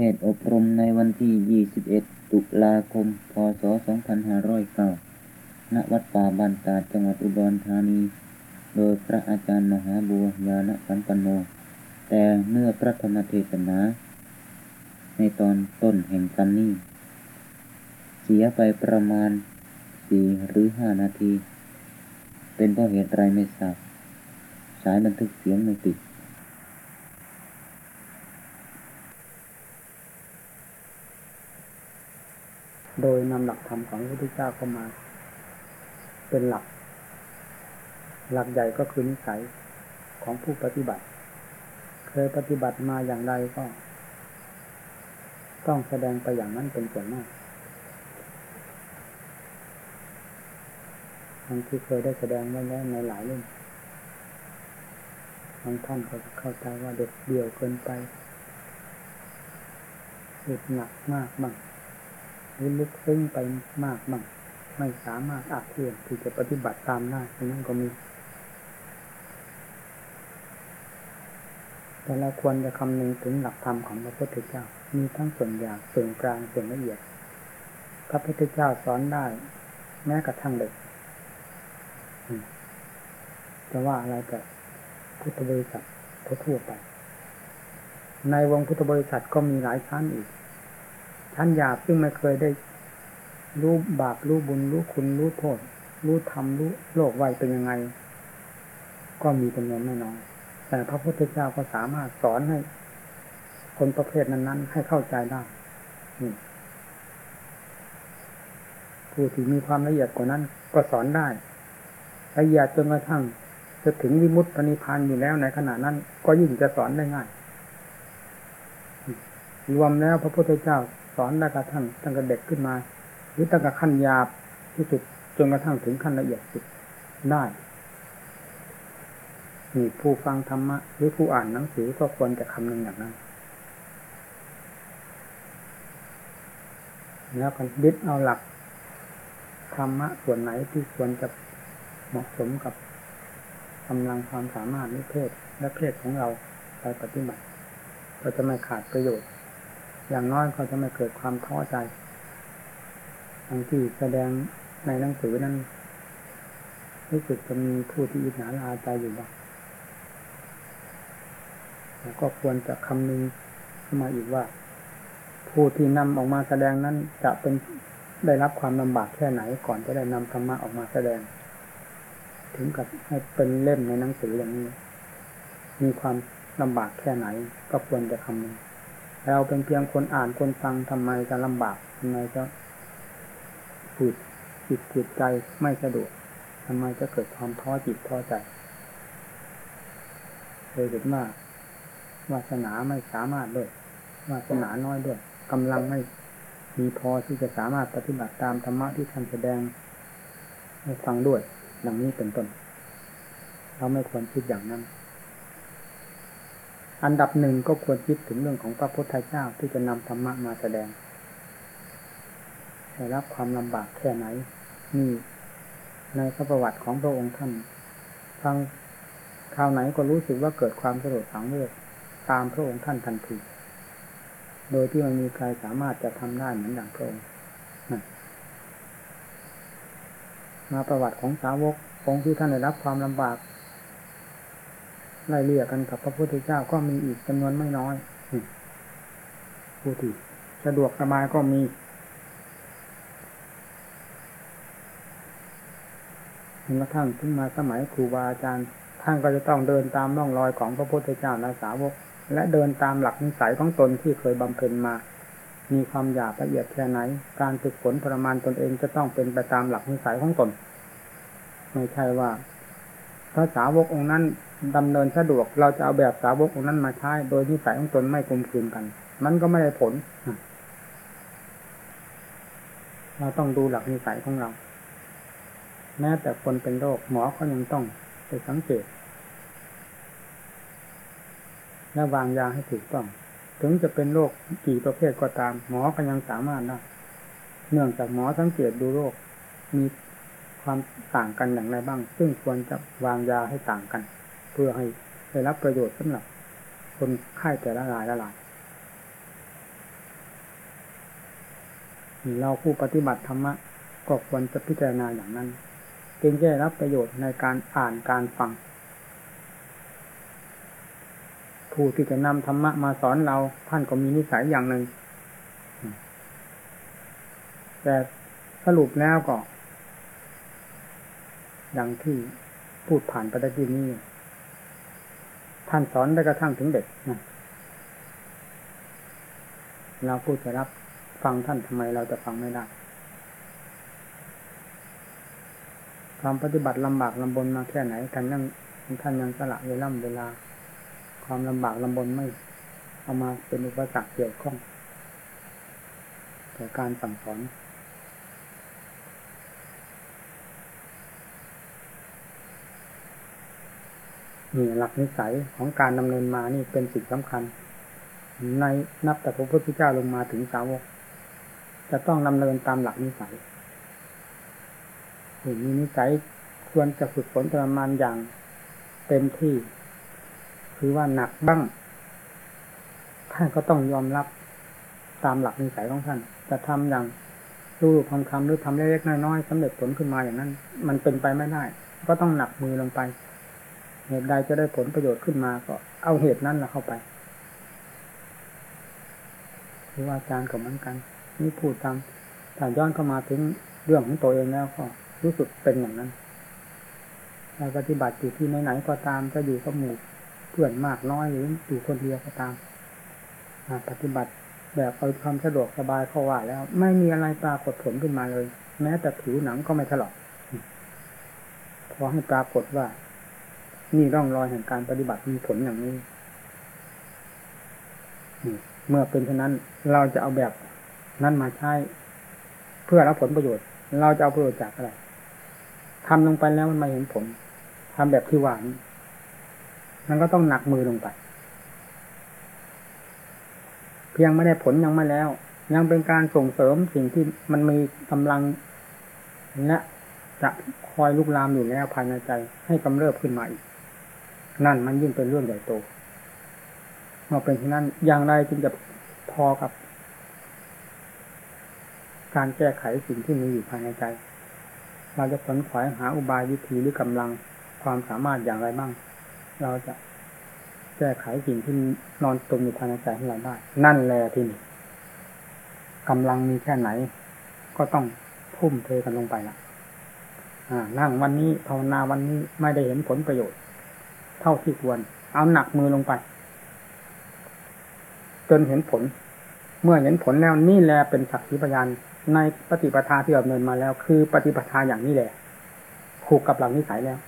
ทศอบรมในวันที่ 21 ตุลาคม พศ 2509 ณ วัดป่าบ้านตาดจังหวัดอุดรธานี โดยพระอาจารย์มหาบัวยาณสัมปันโน แต่เนื้อพระธรรมเทศนา ในตอนต้นแห่งกันนี้ เสียไปประมาณ 4 หรือ 5 นาที เป็นเพราะเหตุไรไม่ทราบ สายบันทึกเสียงไม่ติด โดยนำหลักธรรมของพระพุทธเจ้าเข้ามา เป็นหลัก หลักใหญ่ก็คือนิสัยของผู้ปฏิบัติ เคยปฏิบัติมาอย่างไรก็ ต้องแสดงไปอย่างนั้นเป็นส่วนมากทั้งที่เคยได้แสดงไว้แล้วในหลายเรื่องบางท่านก็เข้าใจว่าเด็ดเดี่ยวเกินไปเด็ดหนักมากบ้าง รือลึกซึ้งไปมากบ้างไม่สามารถอาจเทียมที่จะปฏิบัติตามได้ฉะนั้นก็มี แต่เราควรจะคำนึงถึงหลักธรรมของพระพุทธเจ้า มีทั้งส่วนหยาบส่วนกลางส่วนละเอียด พระพุทธเจ้าสอนได้ แม้กระทั่งเด็กจะว่าอะไรกับพุทธบริษัททั่วไป ในวงพุทธบริษัทก็มีหลายชั้นอีก ชั้นหยาบซึ่งไม่เคยได้รู้บาปรู้บุญรู้คุณรู้โทษ รู้ธรรมรู้โลกไวเป็นยังไง ก็มีจำนวนไม่น้อยแต่พระพุทธเจ้าก็สามารถสอนให้ คนประเภทนั้นๆให้เข้าใจได้ผู้ที่มีความละเอียดกว่านั้น ก็สอนได้ละเอียดจนกระทั่งจะถึงวิมุตตินิพพานอยู่แล้วในขณะนั้น ก็ยิ่งจะสอนได้ง่าย รวมแล้วพระพุทธเจ้า สอนได้กระทั่งตั้งแต่เด็กขึ้นมา หรือตั้งแต่ขั้นยาบที่สุดจนกระทั่งถึงขั้นละเอียดสุดได้นี่ผู้ฟังธรรมะหรือผู้อ่านหนังสือก็ควรจะคำนึงอย่างนั้น แล้วกันยึดเอาหลักธรรมะส่วนไหนที่ควรจะเหมาะสมกับกำลังความสามารถในเพศและเพศของเราไปปฏิบัติ ก็จะไม่ขาดประโยชน์ อย่างน้อยก็จะไม่เกิดความท้อใจบางที่แสดงในหนังสือนั้นรู้สึกจะมีผู้ที่อิจฉาลาใจอยู่บ้างแล้วก็ควรจะคำนึงเข้ามาอีกว่า ผู้ที่นำออกมาแสดงนั้นจะเป็นได้รับความลำบากแค่ไหนก่อนจะได้นำธรรมะออกมาแสดง ถึงกับให้เป็นเล่มในหนังสืออย่างนี้ มีความลำบากแค่ไหน ก็ควรจะคำนึง เราเป็นเพียงคนอ่านคนฟังทำไมจะลำบากทำไมจะผูดจิตจิตใจไม่สะดวกทำไมจะเกิดความท้อจิตท้อใจเคยเห็นว่าวาสนาไม่สามารถด้วยวาสนาน้อยด้วยกำลังไม่มีพอที่จะสามารถปฏิบัติตามธรรมะที่ท่านแสดงให้ฟังด้วยดังนี้เป็นต้นเราไม่ควรคิดอย่างนั้น อันดับหนึ่งก็ควรคิดถึงเรื่องของพระพุทธเจ้าที่จะนำธรรมะมาแสดงได้รับความลำบากแค่ไหน นี่ในพระประวัติของพระองค์ท่านฟังคราวไหนก็รู้สึกว่าเกิดความสลดสังเวชตามพระองค์ท่านทันที โดยที่มันมีใครสามารถจะทำได้เหมือนอย่างพระองค์มาประวัติของสาวกองค์ที่ท่านได้รับความลำบาก ไล่เลี่ยกันกับพระพุทธเจ้าก็มีอีกจำนวนไม่น้อยผู้ที่สะดวกสบายก็มี จนกระทั่งขึ้นมาสมัยครูบาอาจารย์ ท่านก็จะต้องเดินตามร่องรอยของพระพุทธเจ้าในสาวก และเดินตามหลักนิสัยของตนที่เคยบำเพ็ญมา มีความหยาบละเอียดแค่ไหน การฝึกฝนทรมานตนเองจะต้องเป็นไปตามหลักนิสัยของตน ไม่ใช่ว่าพระสาวกองค์นั้น ดำเนินสะดวกเราจะเอาแบบสาวกองนั้นมาใช้โดยนิสัยของตนไม่กลมกลืนกัน มันก็ไม่ได้ผลเราต้องดูหลักนิสัยของเรา แม้แต่คนเป็นโรคหมอก็ยังต้องไปสังเกต และวางยาให้ถูกต้อง ถึงจะเป็นโรคกี่ประเภทก็ตาม หมอก็ยังสามารถได้เนื่องจากหมอสังเกตดูโรค มีความต่างกันอย่างไรบ้าง ซึ่งควรจะวางยาให้ต่างกัน พื่อให้ได้รับประโยชน์สำหรับคนไข้แต่ละรายละรายเราผู้ปฏิบัติธรรมะก็ควรจะพิจารณาอย่างนั้นจึงจะได้รับประโยชน์ในการอ่านการฟัง ผู้ที่จะนำธรรมะมาสอนเราท่านก็มีนิสัยอย่างหนึ่ง แต่สรุปแล้วก็อย่างที่พูดผ่านไปตะกี้นี้ ท่านสอนได้กระทั่งถึงเด็กนะเราพูดจะรับฟังท่านทำไมเราจะฟังไม่ได้ความปฏิบัติลำบากลำบนมาแค่ไหนกันนั่งท่านยังสละเวลาเวลา ความลำบากลำบนไม่ เอามาเป็นอุปสรรคเกี่ยวข้องต่อการสั่งสอน นี่หลักนิสัยของการดำเนินมานี่เป็นสิ่งสำคัญ ในนับแต่พระพุทธเจ้าลงมาถึงสาวก จะต้องดำเนินตามหลักนิสัยมีนิสัยควรจะฝึกฝนทรมานอย่างเต็มที่ คือว่าหนักบ้างท่านก็ต้องยอมรับตามหลักนิสัยของท่าน จะทำอย่างรู้คำคำหรือทำเล็กๆน้อยๆสำเร็จผลขึ้นมาอย่างนั้น มันเป็นไปไม่ได้ ก็ต้องหนักมือลงไป เหตุใดจะได้ผลประโยชน์ขึ้นมาก็เอาเหตุนั้นละเข้าไปหรือว่าอาจารย์ก็เหมือนกัน นี่พูดตามถ้าย้อนเข้ามาถึงเรื่องของตัวเองแล้วก็รู้สึกเป็นอย่างนั้นเราปฏิบัติอยู่ที่ไหนๆก็ตามจะอยู่กับหมู่เพื่อนมากน้อยหรืออยู่คนเดียวก็ตามปฏิบัติแบบเอาความสะดวกสบายเข้าว่าแล้ว ไม่มีอะไรปรากฏผลขึ้นมาเลย แม้แต่ผิวหนังก็ไม่ถลอกพอให้ปรากฏว่า นี่ร่องรอยแห่งการปฏิบัติมีผลอย่างนี้เมื่อเป็นเช่นนั้น เราจะเอาแบบนั้นมาใช้ เพื่อรับผลประโยชน์ เราจะเอาประโยชน์จากอะไรทำลงไปแล้วมันไม่เห็นผลทำแบบที่หวานมันก็ต้องหนักมือลงไป เพียงไม่ได้ผลยังไม่แล้ว ยังเป็นการส่งเสริมสิ่งที่มันมีกำลังและจะคอยลุกลามอยู่แล้วภายในใจให้กำเริบขึ้นมาอีก นั่นมันยิ่งเป็นเรื่องใหญ่โตเมื่อเป็นเช่นนั้นอย่างไรจึงจะพอกับ การแก้ไขสิ่งที่มีอยู่ภายในใจ เราจะขนขวายหาอุบายวิธีหรือกำลังความสามารถอย่างไรบ้าง เราจะแก้ไขสิ่งที่นอนตรงอยู่ภายในใจของเราได้ นั่นแหละที่นี่กำลังมีแค่ไหน ก็ต้องทุ่มเทกันลงไปละอ่า นั่งวันนี้ภาวนาวันนี้ไม่ได้เห็นผลประโยชน์ เท่าที่ควร เอาหนักมือลงไป จนเห็นผล เมื่อเห็นผลแล้วนี่แหละเป็นสักขีพยานในปฏิปทาที่ดำเนินมาแล้ว คือปฏิปทาอย่างนี้แหละผูกกับหลักนิสัยแล้ว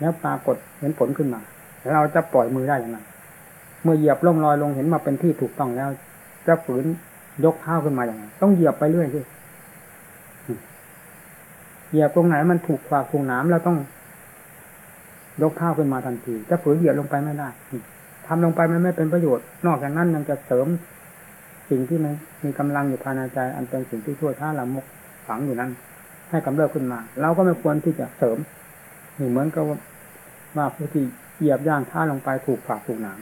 แล้วปรากฏเห็นผลขึ้นมาเราจะปล่อยมือได้อย่างไรเมื่อเหยียบล่มลอยลงเห็นมาเป็นที่ถูกต้องแล้ว จะฝืนยกเท้าขึ้นมาอย่างไรต้องเหยียบไปเรื่อยสิเหยียบตรงไหนมันถูกขวากถูกน้ำเราต้อง ยกเท้าขึ้นมาทันที จะฝืนเหยียบลงไปไม่ได้ทำลงไปมันไม่เป็นประโยชน์ นอกจากนั้นยังจะเสริมสิ่งที่มันมีกำลังอยู่ภายในใจ อันเป็นสิ่งที่ชั่วช้าละมกฝังอยู่นั้น ให้กำเริบขึ้นมา เราก็ไม่ควรที่จะเสริมนี่เหมือนกับว่าผู้ที่เหยียบย่างท่าลงไปถูกฝากถูกหนาม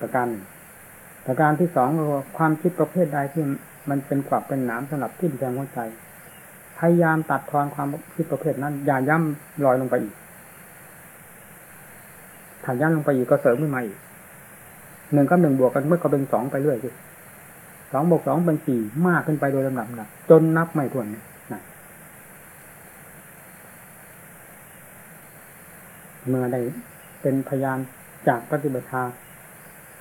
ประการประการที่สองก็ความคิดประเภทใดที่มันเป็นขวักเป็นหนามสำหรับทิ่มแทงหัวใจ พยายามตัดทอนความคิดประเภทนั้น อย่าย่ำลอยลงไปอีกถ้าย่ำลงไปอีกก็เสริมขึ้นมาอีกหนึ่งกับหนึ่งบวกกันเมื่อก็เป็นสองไปเรื่อยสิสองบวกสองเป็นสี่มากขึ้นไปโดยลำดับนะจนนับไม่ถ้วนนะเมื่อได้เป็นพยานจากปฏิบัติ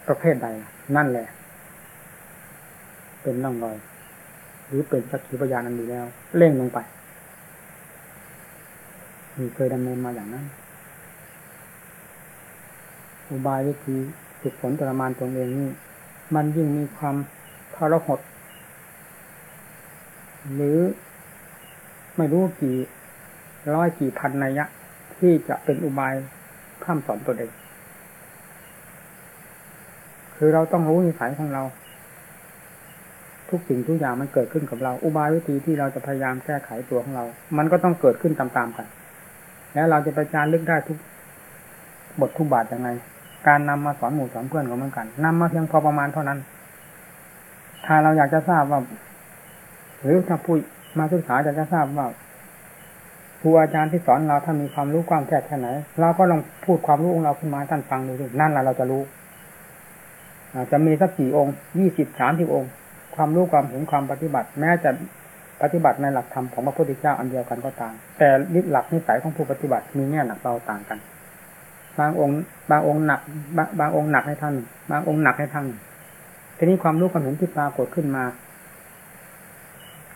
ประเภทใด นั่นแหละ เป็นร่องรอย หรือเป็นสักขีพยานอันดีแล้ว เร่งลงไปมีเคยดำเนินมาอย่างนั้น อุบายวิธีฝึกฝนทรมานตนเองนี่มันยิ่งมีความทรหด หรือไม่รู้กี่ร้อยกี่พันนัยยะ ที่จะเป็นอุบายพร่ำสอนตัวเอง คือเราต้องรู้นิสัยของเรา ทุกสิ่งทุกอย่างมันเกิดขึ้นกับเรา อุบายวิธีที่เราจะพยายามแก้ไขตัวของเรา มันก็ต้องเกิดขึ้นตามๆกัน แล้วเราจะไปจารึกได้ทุกบททุกบาทยังไง การนำมาสอนหมู่สอนเพื่อนก็เหมือนกันนำมาเพียงพอประมาณเท่านั้น ถ้าเราอยากจะทราบว่า หรือถ้าผู้มาศึกษาอยากจะทราบว่าครูอาจารย์ที่สอนเราถ้ามีความรู้ความแค่แค่ไหนเราก็ลองพูดความรู้ของเราขึ้นมาท่านฟังดูสินั่นแหละเราจะรู้อาจจะมีสักกี่องค์ยี่สิบสามสิบองค์ ความรู้ความเห็นความปฏิบัติ แม้จะปฏิบัติในหลักธรรมของพระพุทธเจ้าอันเดียวกันก็ตาม แต่ลิหลักนิสัยของผู้ปฏิบัติมีแง่หนักเบาต่างกัน บางองค์ บางองค์หนัก บางบางองค์หนักให้ท่านบางองค์หนักให้ท่านทีนี้ความรู้ความเห็นที่ปรากฏขึ้นมา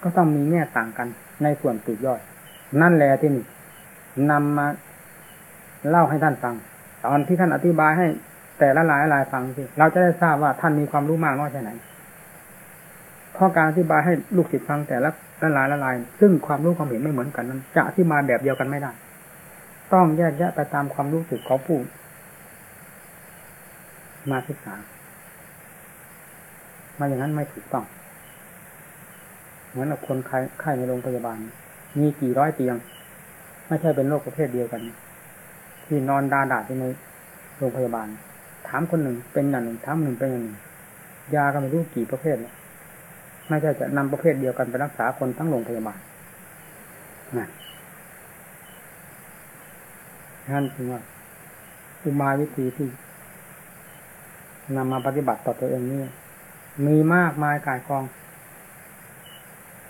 ก็ต้องมีแง่ต่างกัน ในส่วนปลีกย่อย นั่นแหละที่นี่นำมาเล่าให้ท่านฟัง ตอนที่ท่านอธิบายให้แต่ละหลายหลายฟังสิเราจะได้ทราบว่าท่านมีความรู้มากน้อยแค่ไหน เพราะการอธิบายให้ลูกศิษย์ฟังแต่ละละลายละลาย ซึ่งความรู้ความเห็นไม่เหมือนกันนั้นจะอธิบายแบบเดียวกันไม่ได้ ต้องแยกแยะไปตามความรู้สึกของผู้มาศึกษามาอย่างนั้นไม่ถูกต้อง เหมือนกับคนไข้ไข้ในโรงพยาบาล มีกี่ร้อยเตียง ไม่ใช่เป็นโรคประเภทเดียวกัน ที่นอนดาดาอยู่ในโรงพยาบาล ถามคนหนึ่งเป็นอย่างหนึ่งถามหนึ่งเป็นอย่างหนึ่งยาก็ไม่รู้กี่ประเภทแล้ว ไม่ใช่จะนำประเภทเดียวกันไปรักษาคนทั้งโรงพยาบาลนะนั่นคือว่าอุมาวิธีที่นำมาปฏิบัติต่อตัวเองนี่มีมากมายกายกอง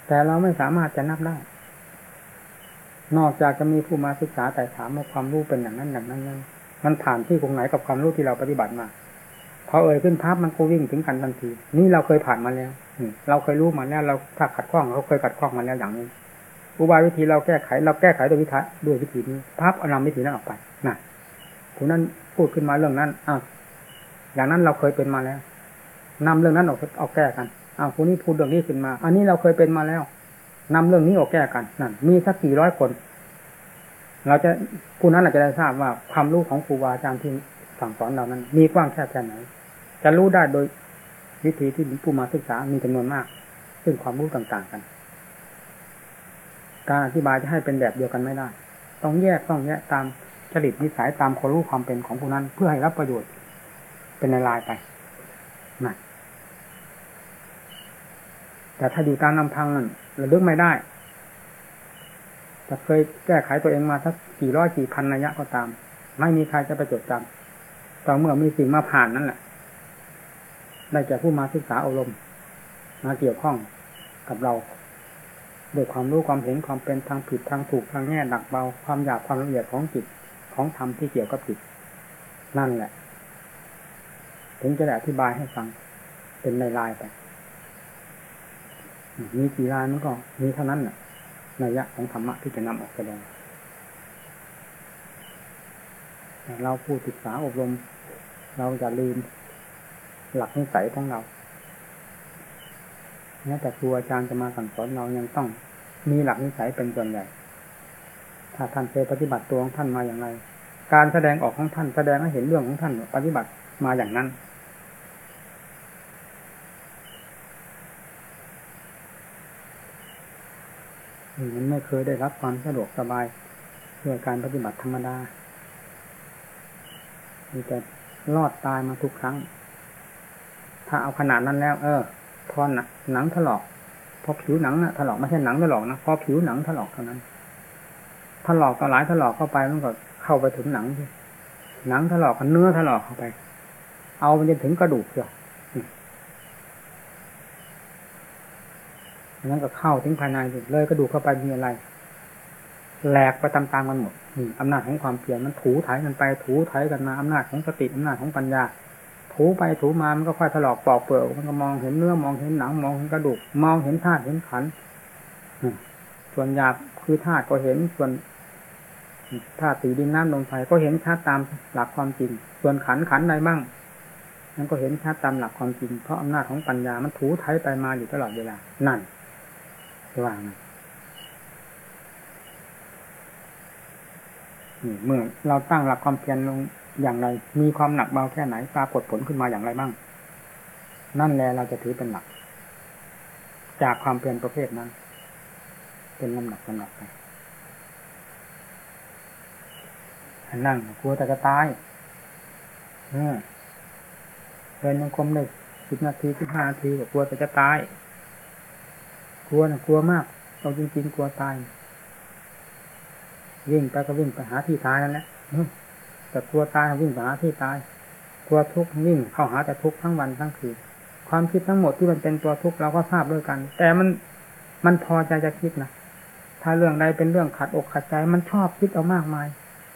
แต่เราไม่สามารถจะนับได้ นอกจากจะมีผู้มาศึกษาแต่ถามว่าความรู้เป็นอย่างนั้นอย่างนั้นนั้นมันผ่านที่ตรงไหนกับความรู้ที่เราปฏิบัติมาพอเอ่ยขึ้นภาพมันก็วิ่งถึงกันทันที นี่เราเคยผ่านมาแล้ว เราเคยรู้มาแล้ว เราถ้าขัดข้องเราเคยขัดข้องมาแล้วอย่างนี้อุบายวิธีเราแก้ไข เราแก้ไขโดยวิธีด้วยวิธีนี้ภาพเอานำวิธีนั้นออกไปนะผู้นั้นพูดขึ้นมาเรื่องนั้นอ้าวอย่างนั้นเราเคยเป็นมาแล้วนำเรื่องนั้นออกเอาแก้กันอ้าวผู้นี้พูดเรื่องนี้ขึ้นมา อันนี้เราเคยเป็นมาแล้วนำเรื่องนี้ออกแก้กันนั่นมีสักกี่ร้อยคน เราจะผู้นั้นอาจจะได้ทราบว่าความรู้ของครูบาอาจารย์ที่สั่งสอนเรานั้น มีกว้างแค่แค่ไหน จะรู้ได้โดย วิธีที่ผู้มาศึกษามีจำนวนมาก ซึ่งความรู้ต่างๆกัน การอธิบายจะให้เป็นแบบเดียวกันไม่ได้ ต้องแยกต้องแยกตามจริตนิสัยตามความรู้ความเป็นของผู้นั้น เพื่อให้รับประโยชน์ เป็นในลายไปนั่นแต่ถ้าอยู่ตามลำพังนั่นระลึกไม่ได้จะเคยแก้ไขตัวเองมาสักกี่ร้อยกี่พันระยะก็ตาม ไม่มีใครจะไปจดจำต่อเมื่อมีสิ่งมาผ่านนั่นแหละ ได้แก่ผู้มาศึกษาอบรมมาเกี่ยวข้องกับเราด้วยความรู้ความเห็นความเป็นทางผิดทางถูกทางแง่หนักเบาความหยาบความละเอียดของจิตของธรรมที่เกี่ยวกับจิตนั่นแหละ ถึงจะได้อธิบายให้ฟัง เป็นในลายไปมีกี่ลายมันก็มีเท่านั้นแหละนัยยะของธรรมะที่จะนำออกแสดงเราผู้ศึกษาอบรม เราจะลืม หลักนิสัยของเราแม้แต่ครูอาจารย์จะมาสั่งสอนเรายังต้องมีหลักนิสัยเป็นส่วนใหญ่ ถ้าท่านเคยปฏิบัติตัวของท่านมาอย่างไร การแสดงออกของท่านแสดงให้เห็นเรื่องของท่านปฏิบัติมาอย่างนั้น มันไม่เคยได้รับความสะดวกสบายด้วยการปฏิบัติธรรมดามีแต่รอดตายมาทุกครั้ง ถ้าเอาขนาดนั้นแล้ว เออ พอหนังถลอก พอผิวหนังนะถลอกไม่ใช่หนังถลอกนะ พอผิวหนังถลอกเท่านั้น ถลอกก็หลายถลอกเข้าไปมันก็เข้าไปถึงหนังที่หนังถลอกกับเนื้อถลอกเข้าไป เอามันจนถึงกระดูกเสียนั้นก็เข้าถึงภายในเลยกระดูกเข้าไปมีอะไรแหลกไปตามๆกันหมดอำนาจของความเพียรมันถูถ่ายกันไป ถูถ่ายกันมาอำนาจของสติอำนาจของปัญญา ถูไปถูมามันก็ค่อยถลอกปอกเปลือกมันก็มองเห็นเนื้อมองเห็นหนังมองเห็นกระดูกมองเห็นธาตุเห็นขันส่วนหยาบคือธาตุก็เห็นส่วนธาตุสีดินน้ำลมไฟก็เห็นชัดตามหลักความจริง ส่วนขันขันใดบ้างมันก็เห็นชัดตามหลักความจริง เพราะอำนาจของปัญญามันถูไถไปมาอยู่ตลอดเวลา นั่นว่างเมื่อเราตั้งหลักความเพียรลง อย่างไร มีความหนักเบาแค่ไหนปรากฏผลขึ้นมาอย่างไรบ้าง นั่นแหละเราจะถือเป็นหลัก จากความเปลี่ยนประเภทนั้น เป็นลำดับลำดับไปนั่งกลัวแต่จะตายเออเดินยังคมได้สิบนาทีสิบห้านาทีก็กลัวแต่จะตาย กลัวนะกลัวมากเอาจริงๆกลัวตายวิ่งไปก็วิ่งไปหาที่ตายนั่นแหละ แต่กลัวตายวิ่งหาที่ตาย กลัวทุกข์วิ่งเข้าหาแต่ทุกข์ทั้งวันทั้งคืนความคิดทั้งหมดที่มันเป็นตัวทุกข์เราก็ทราบด้วยกัน แต่มันมันพอใจจะคิดนะถ้าเรื่องใดเป็นเรื่องขัดอกขัดใจมันชอบคิดเอามากมาย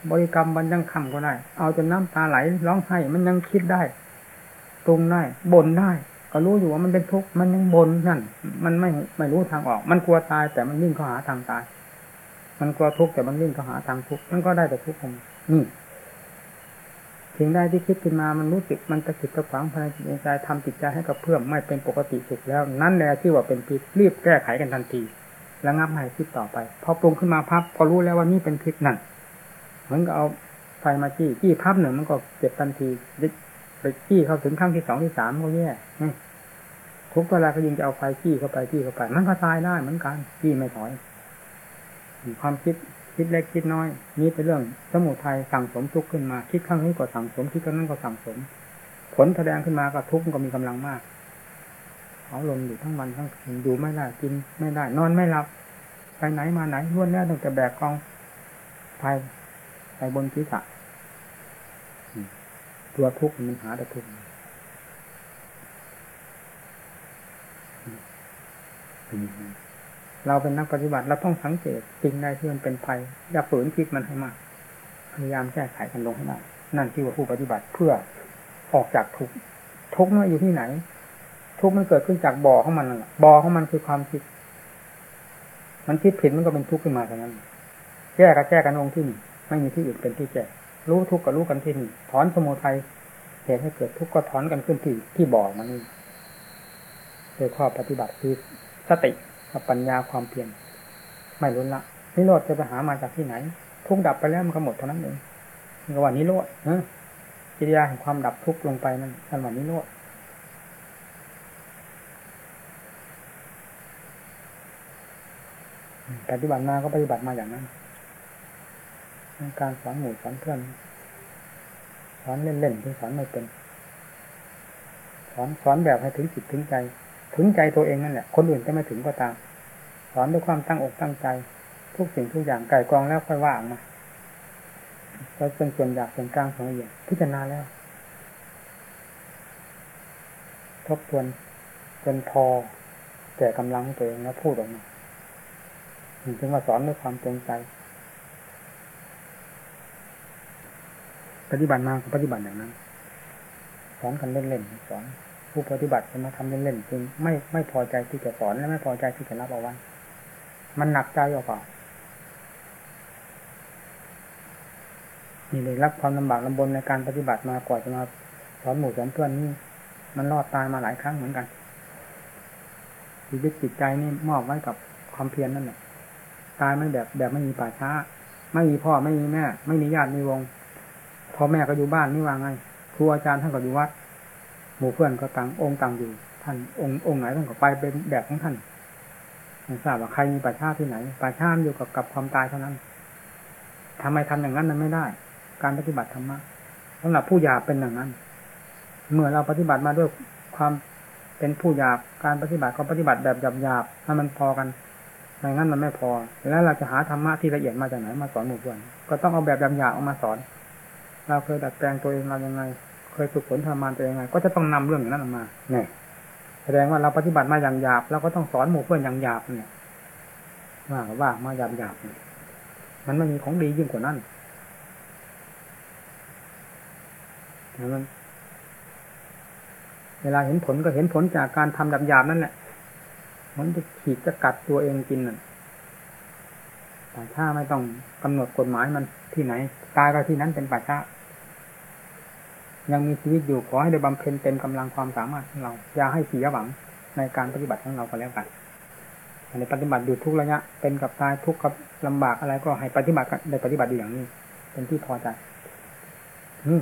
บริกรรมวันยังคำก็ได้ เอาจนน้ำตาไหลร้องไห้มันยังคิดได้ตรงได้บ่นได้ก็รู้อยู่ว่ามันเป็นทุกข์มันยังบ่นนั่น มันไม่ไม่รู้ทางออก มันกลัวตายแต่มันวิ่งเข้าหาทางตาย มันกลัวทุกข์แต่มันวิ่งเข้าหาทางทุกข์มันก็ได้แต่ทุกข์ของนี่ สิ่งใดที่คิดขึ้นมามันรู้สึกมันตะกิดตะขวางภายในจิตใจทำจิตใจให้กับเพื่อมไม่เป็นปกติสุขแล้ว นั่นแหละที่ว่าเป็นพิษรีบแก้ไขกันทันทีแล้งับให้คิดต่อไป พอปรุงขึ้นมาพับก็รู้แล้วว่านี่เป็นพิษนั่นเหมือนกับเอาไฟมาจี้จี้พับหนึ่งมันก็เจ็บทันทีไปจี้เข้าถึงขั้งที่สองที่สามก็แย่ทุกเวลาก็ยิงจะเอาไฟจี้เข้าไปจี้เข้าไป มันก็ตายได้เหมือนกันจี้ไม่ถอยความคิด คิดเล็กคิดน้อย นี่เป็นเรื่องสมุทัยสั่งสมทุกข์ขึ้นมา คิดข้างนี้ก็สั่งสมคิดข้างนั้นก็สั่งสม ผลแสดงขึ้นมาก็ทุกข์ก็มีกำลังมากเอาลมอยู่ทั้งวันทั้งคืนอยู่ไม่ได้กินไม่ได้ นอนไม่หลับไปไหนมาไหนล้วนแล้วต้องจะแบกกองไปไปบนศีรษะตัวทุกข์มันหาแต่ทุกข์เเราเป็นนักปฏิบัติเราต้องสังเกตสิ่งใดที่มันเป็นภัยอย่าฝืนคิดมันให้มาก พยายามแก้ไขกันลงให้ได้นั่นที่ว่าผู้ปฏิบัติเพื่อออกจากทุกข์ทุกข์นั่นอยู่ที่ไหน ทุกข์มันเกิดขึ้นจากบ่อของมันน่ะบ่อของมันคือความคิด มันคิดผิดมันก็เป็นทุกข์ขึ้นมาเท่านั้น แก้ก็แก้กันองค์ที่นี่ไม่มีที่อื่นเป็นที่แก้รู้ทุกข์กับรู้กันที่นี่ถอนสมุทัยเหตุให้เกิดทุกข์ก็ถอนกันขึ้นที่ที่บ่อมันนี่โดยข้อปฏิบัติคือสติ กับปัญญาความเพียรไม่ล้นละนิโรธจะไปหามาจากที่ไหน ทุกดับไปแล้วมันก็หมดเท่านั้นเองมันก็ว่านิโรธนะกิริยาแห่งความดับทุกข์ลงไปนั่นนั่นว่านิโรธปฏิบัติมาก็ปฏิบัติมาอย่างนั้น การสอนหมู่สอนเพื่อนสอนเล่นๆที่สอนไม่เป็น สอนสอนแบบให้ถึงจิตถึงใจ ถึงใจตัวเองนั่นแหละ คนอื่นจะไม่ถึงก็ตาม สอนด้วยความตั้งอกตั้งใจ ทุกสิ่งทุกอย่างไก่กองแล้วค่อยว่าออกมาเราเป็นส่วนอยากส่วนกลางของละเอียดพิจารณาแล้ว ทบทวนจนพอแก่กำลังตัวเองแล้วพูดออกมาถึงมาสอนด้วยความเต็มใจ ปฏิบัติมาก็ปฏิบัติอย่างนั้น สอนกันเล่นๆสอน ผู้ปฏิบัติจะมาทำเล่นๆจึงไม่ไม่พอใจที่จะสอนและไม่พอใจที่จะรับเอาไว้มันหนักใจออกเปล่านี่เลยรับความลำบากลำบนในการปฏิบัติมากว่าจะมาสอนหมู่สอนเพื่อนนี่มันรอดตายมาหลายครั้งเหมือนกันชีวิตจิตใจนี่มอบไว้กับความเพียรนั่นแหละตายไม่แบบแบบไม่มีป่าช้า ไม่มีพ่อไม่มีแม่ ไม่มีญาติมีวงพ่อแม่ก็อยู่บ้านนี่ว่าไงครูอาจารย์ท่านก็อยู่วัด หมู่เพื่อนก็ต่างองค์ต่างอยู่ ท่านองค์องค์ไหนท่านก็ไปเป็นแบบของท่านไม่ทราบว่าใครมีป่าชาที่ไหนป่าชาอยู่กับกับความตายเท่านั้นทำไมทำอย่างนั้นมันไม่ได้ การปฏิบัติธรรมะสำหรับผู้หยาบเป็นอย่างนั้น เมื่อเราปฏิบัติมาด้วยความเป็นผู้หยาบการปฏิบัติก็ปฏิบัติแบบหยาบๆให้มันพอกันไม่งั้นมันไม่พอ แล้วเราจะหาธรรมะที่ละเอียดมาจากไหนมาสอนหมู่เพื่อนก็ต้องเอาแบบยำหยาบออกมาสอน เราเคยดัดแปลงตัวเองเรายังไง เคยฝึกฝนทำมานตัวเองไงก็จะต้องนำเรื่องอย่างนั้นออกมาเนี่ยแสดงว่าเราปฏิบัติมาอย่างหยาบเราก็ต้องสอนหมู่เพื่อนอย่างหยาบเนี่ยว่าว่ามาหยาบหยาบมันไม่มีของดียิ่งกว่านั้นมันเวลาเห็นผลก็เห็นผลจากการทำดับหยาบนั่นแหละมันจะขีดจะกัดตัวเองกินน่ะป่าช้าไม่ต้องกำหนดกฎหมายมันที่ไหน ตายก็ที่นั้นเป็นป่าช้า ยังมีชีวิตอยู่ขอให้ได้บำเพ็ญเต็มกำลังความสามารถของเรา อย่าให้เสียหวังในการปฏิบัติของเราก็แล้วกันในปฏิบัติอยู่ทุกระยะ เป็นกับตายทุกกับลำบากอะไรก็ให้ปฏิบัติได้ปฏิบัติอย่างนี้ เป็นที่พอใจอืม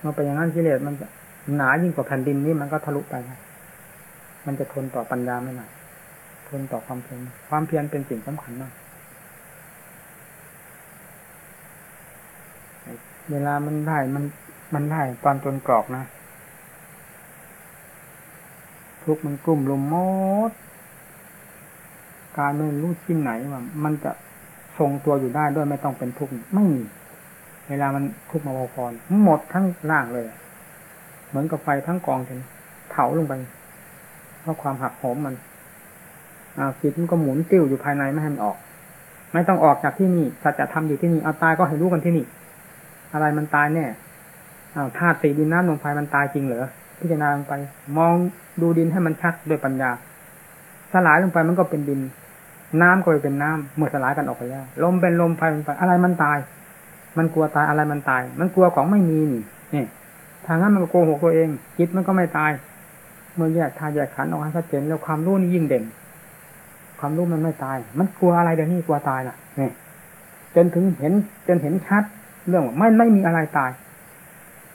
เมื่อเป็นอย่างนั้นกิเลสมันหนายิ่งกว่าแผ่นดินนี้มันก็ทะลุไปมันจะทนต่อปัญญาไม่ได้ทนต่อความเพียรความเพียรเป็นสิ่งสำคัญมากเวลามันได้มัน มันได้ตอนจนกรอกนะ ทุกมันกลุ่มลมมด การไม่รู้ที่ไหนว่ามันจะทรงตัวอยู่ได้ด้วยไม่ต้องเป็นทุกข์ไม่มีเวลามันทุกข์มาพอๆหมดทั้งร่างเลย เหมือนกับไฟทั้งกองเลยเผาลงไปเพราะความหักโหมมันอ่าจิตมันก็หมุนติ้วอยู่ภายในไม่ให้มันออก ไม่ต้องออกจากที่นี่สัจธรรมอยู่ที่นี่เอาตายก็ให้รู้กันที่นี่ อะไรมันตายแน่ อ้าวธาตุสี่ดินน้ำลมไฟมันตายจริงเหรอพิจารณาลงไป มองดูดินให้มันชัดด้วยปัญญา สลายลงไปมันก็เป็นดิน น้ำก็ไปเป็นน้ำเมื่อสลายกันออกไปแล้วลมเป็นลมไฟเป็นไฟอะไรมันตาย มันกลัวตายอะไรมันตาย มันกลัวของไม่มีนี่นี่ทางนั้นมันก็โกหกตัวเอง จิตมันก็ไม่ตาย เมื่อแยกทายแยกขันธ์ออกให้ชัดเจนแล้วความรู้นี่ยิ่งเด่น ความรู้มันไม่ตาย มันกลัวอะไรเดี๋ยวนี้กลัวตายน่ะนี่จนถึงเห็นจนเห็นชัดเรื่องว่าไม่ไม่มีอะไรตาย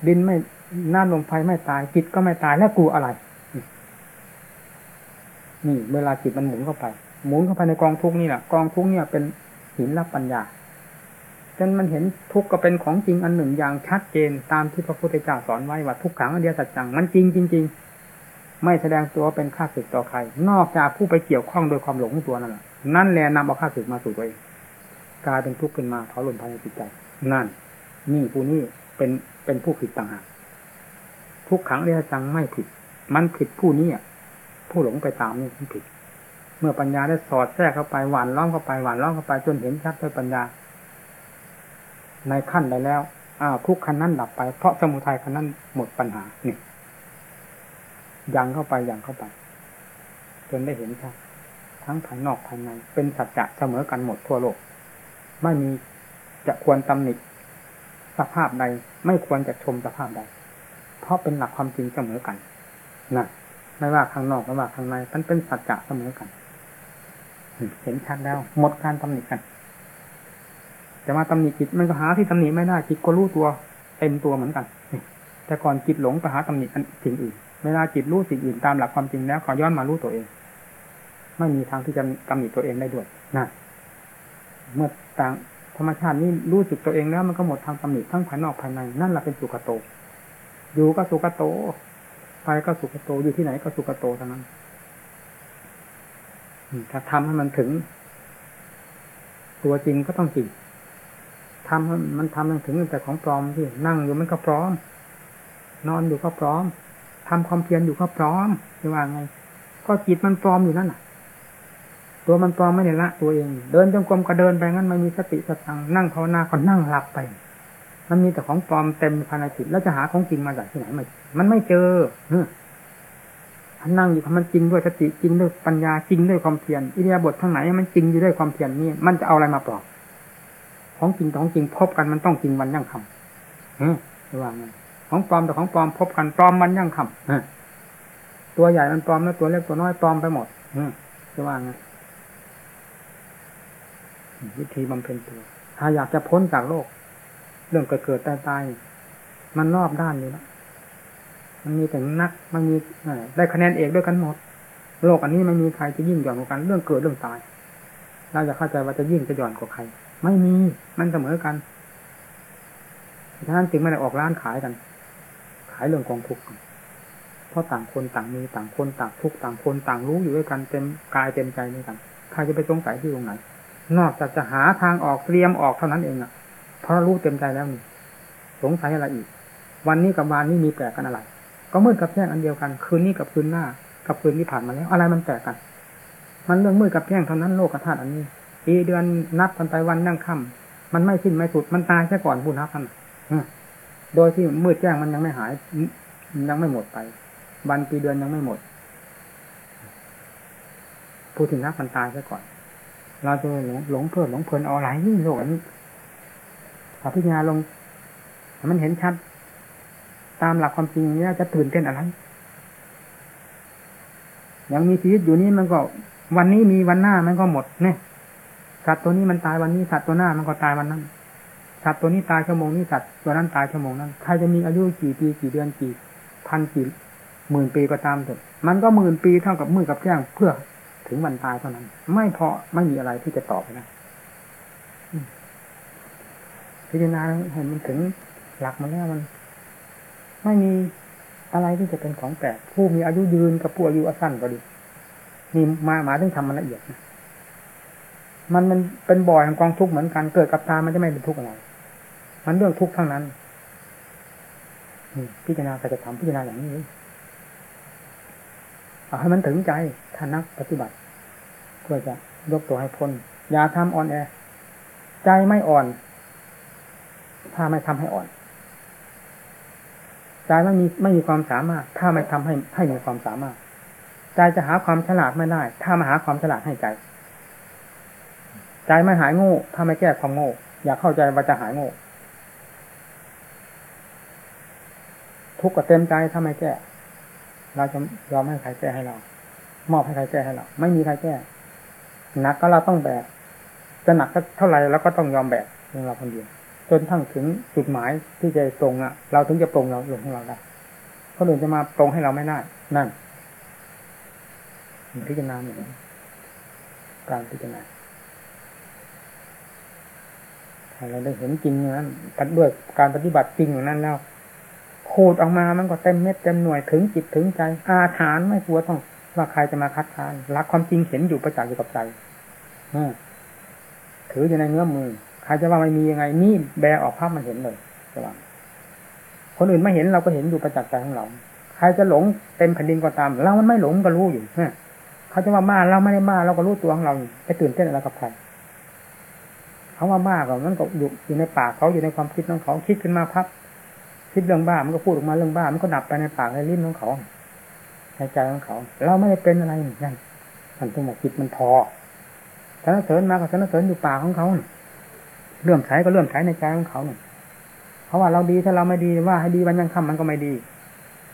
ดินไม่น้ำลมไฟไม่ตายจิตก็ไม่ตายแล้วกลัวอะไร นี่ เวลาจิตมันหมุนเข้าไป หมุนเข้าไปในกองทุกนี่แหละกองทุกเนี่ยเป็นหินรับปัญญาจนมันเห็นทุกข์ก็เป็นของจริงอันหนึ่งอย่างชัดเจนตามที่พระพุทธเจ้าสอนไว้ว่าทุกขังอันเดียสัจจังมันจริงจริงๆไม่แสดงตัวเป็นข้าศึกต่อใคร นอกจากผู้ไปเกี่ยวข้องโดยความหลงตัวนั่นแหละนั่นแหละนำเอาข้าศึกมาสู่ตัวเองกลายเป็นทุกข์ขึ้นมาเผาหล่นภายในจิตใจ นั่น นี่ผู้นี้เป็น เป็นผู้ผิดต่างหากทุกขังเดียสัจจังไม่ผิด มันผิดผู้นี้ผู้หลงไปตามนี่มันผิด เมื่อปัญญาได้สอดแทรกเข้าไปหวานล้อมเข้าไปหวานล้อมเข้าไปจนเห็นชัดด้วยปัญญา ในขั้นใดแล้วอ้าวทุกขั้นนั้นดับไป เพราะสมุทัยขั้นนั้นหมดปัญหานี่ยังเข้าไปยังเข้าไป จนได้เห็นชัดทั้งภายนอกภายในเป็นสัจจะเสมอกันหมดทั่วโลก ไม่มีจะควรตำหนิ สภาพใด ไม่ควรจะชมสภาพใด เพราะเป็นหลักความจริงเสมอกันนะไม่ว่าข้างนอกไม่ว่าข้างในมันเป็นสัจจะเสมอกันเห็นชัดแล้ว หมดการตำหนิกันจะมาตำหนิจิตมันก็หาที่ตำหนิไม่ได้จิตก็รู้ตัวเต็มตัวเหมือนกันแต่ก่อนจิตหลงไปหาตำหนิสิ่งอื่นเวลาจิตรู้สิ่งอื่นตามหลักความจริงแล้วขอย้อนมารู้ตัวเอง ไม่มีทางที่จะตำหนิตัวเองได้ด้วยนะเมื่อต่าง รรมชาตินี้รู้สึกตัวเองแล้วมันก็หมดทางตำหนิทั้งภายนอกภายในนั่นแหละเป็นสุขโต อยู่ก็สุขโตไปก็สุขโตอยู่ที่ไหนก็สุขโตทั้งนั้นถ้าทำให้มันถึง ตัวจริงก็ต้องจริงทำมันทำมันถึงแต่ของปลอมที่นั่งอยู่มันก็พร้อม นอนอยู่ก็พร้อมทำความเพียรอยู่ก็พร้อมจะว่าไง ก็จิตมันปลอมอยู่นั่นน่ะ ตัวมันปลอมไม่ได้ละตัวเอง เดินจงกรมก็เดินไปงั้นไม่มีสติสตังนั่งภาวนาก็นั่งหลับไป มันมีแต่ของปลอมเต็มภายในจิตแล้วจะหาของจริงมาจากที่ไหนมามันไม่เจอเท่านนั่งอยู่มันจริงด้วยสติจริงด้วยปัญญาจริงด้วยความเพียรอิริยาบถทั้งไหนมันจริงอยู่ด้วยความเพียรนี่มันจะเอาอะไรมาปลอบของจริงของจริงพบกันมันต้องจริงวันยั่งคำเออระวังของปลอมแต่ของปลอมพบกันปลอมมันยั่งคำตัวใหญ่มันปลอมแล้วตัวเล็กตัวน้อยปลอมไปหมดเออระวัง วิธีบำเพ็ญตัว ถ้าอยากจะพ้นจากโลก เรื่องเกิดเกิดตายตายมันรอบด้านอยู่แล้วมันมีแต่นัก มันมีได้คะแนนเอกด้วยกันหมด โลกอันนี้ไม่มีใครจะยิ่งหย่อนกว่ากัน เรื่องเกิดเรื่องตาย เราจะเข้าใจว่าจะยิ่งจะหย่อนกว่าใคร ไม่มี มันเสมอกันฉะนั้นจึงไม่ได้ออกร้านขายกัน ขายเรื่องกองทุกข์เพราะต่างคนต่างมีต่างคนต่างทุกข์ต่างคนต่างรู้อยู่ด้วยกันเต็มกายเต็มใจด้วยกัน ใครจะไปสงสัยที่ตรงไหน นอกจากจะหาทางออกเตรียมออกเท่านั้นเองอะ เพราะรู้เต็มใจแล้วนี่สงสัยอะไรอีก วันนี้กับวันนี้มีแปลกกันอะไร ก็มืดกับแจ้งอันเดียวกัน คืนนี้กับคืนหน้า กับคืนที่ผ่านมาแล้ว อะไรมันแตกกัน มันเรื่องมืดกับแจ้งเท่านั้นโลกธาตุอันนี้ปีเดือนนับกันไปวันนั่งค่ำมันไม่สิ้นไม่สุด มันตายแค่ก่อนผู้นับกันโดยที่มืดแจ้งมันยังไม่หาย ยังไม่หมดไป วันปีเดือนยังไม่หมด ผู้ที่นับมันตายแค่ก่อน เราจะหลงหลงเพลิดหลงเพลินเอาอะไรนี่โลกนี้อภิญญาลง มันเห็นชัด ตามหลักความจริงนี้จะตื่นเต้นอะไรยังมีชีวิตอยู่นี้มันก็ วันนี้มีวันหน้ามันก็หมดเนี่ยสัตว์ตัวนี้มันตายวันนี้สัตว์ตัวหน้ามันก็ตายวันนั้นสัตว์ตัวนี้ตายชั่วโมงนี้สัตว์ตัวนั้นตายชั่วโมงนั้นใครจะมีอายุกี่ปีกี่เดือนกี่พันกี่หมื่นปีก็ตามเถอะมันก็หมื่นปีเท่ากับมือกับแจ้งเพื่อ ถึงวันตายเท่านั้น ไม่พอไม่มีอะไรที่จะตอบนะพิจารณาเห็นมันถึงหลักมาแล้วมัน ไม่มีอะไรที่จะเป็นของแปลกผู้มีอายุยืนกับผู้อายุสั้นก็ดีนี่มาหมาถึงทำมันละเอียดนะมันมันเป็นบ่อยแห่งกองทุกข์เหมือนกันเกิดกับตามันจะไม่เป็นทุกข์อะไรมันเรื่องทุกข์ทั้งนั้นพิจารณาแต่จะทำพิจารณาอย่างนี้เอาให้มันถึงใจท่านนักปฏิบัติ เพื่อจะยกตัวให้พ้น อย่าทำอ่อนแอ ใจไม่อ่อน ถ้าไม่ทำให้อ่อน ใจไม่มีไม่มีความสามารถ ถ้าไม่ทำให้ให้มีความสามารถ ใจจะหาความฉลาดไม่ได้ ถ้ามาหาความฉลาดให้ใจ ใจไม่หายโง่ ถ้าไม่แก้ความโง่ อย่าเข้าใจว่าจะหายโง่ ทุกข์ก็เต็มใจถ้าไม่แก้ เราจะยอมให้ใครแก้ให้เรา มอบให้ใครแก้ให้เรา ไม่มีใครแก้ หนักก็เราต้องแบกจะหนักเท่าไหร่เราก็ต้องยอมแบกเองเราคนเดียวจนทั้งถึงจุดหมายที่จะตรงอะ เราถึงจะปรงเราลงของเราได้คนอื่นจะมาปรงให้เราไม่ได้ นั่นพิจารณาเหมือนการพิจารณาถ้าเราได้เห็นจริงอย่างนั้นด้วยการปฏิบัติจริงอย่างนั้นแล้วพูดออกมามันก็เต็มเม็ดเต็มหน่วยถึงจิตถึงใจ อาถานไม่กลัวต้อง ว่าใครจะมาคัดค้านรักความจริงเห็นอยู่ประจักษ์อยู่กับใจถืออยู่ในเงื้อมือ ใครจะว่าไม่มียังไง นี่แบออกภาพมันเห็นเลยจะว่าคนอื่นไม่เห็นเราก็เห็นอยู่ประจักษ์ใจของเรา ใครจะหลงเต็มแผ่นดินก็ตามเรามันไม่หลงก็รู้อยู่เขาจะว่าบ้าเราไม่ได้บ้าเราก็รู้ตัวของเราจะตื่นเต้นอะไรกับใครเขาว่าบ้าก็มันก็อยู่อยู่ในปากเขาอยู่ในความคิดของเขาคิดขึ้นมาพับคิดเรื่องบ้ามันก็พูดออกมาเรื่องบ้ามันก็ดับไปในปากในลิ้นของเขา ในใจของเขา เราไม่ได้เป็นอะไรนั่นมันต้องบอกจิตมันพอสนเสริญมาก็สนเสริญอยู่ป่าของเขาเรื่องใช้ก็เรื่องใช้ในใจของเขาเนี่ยเพราะว่าเราดีถ้าเราไม่ดีว่าให้ดีวันยังค่ำมันก็ไม่ดี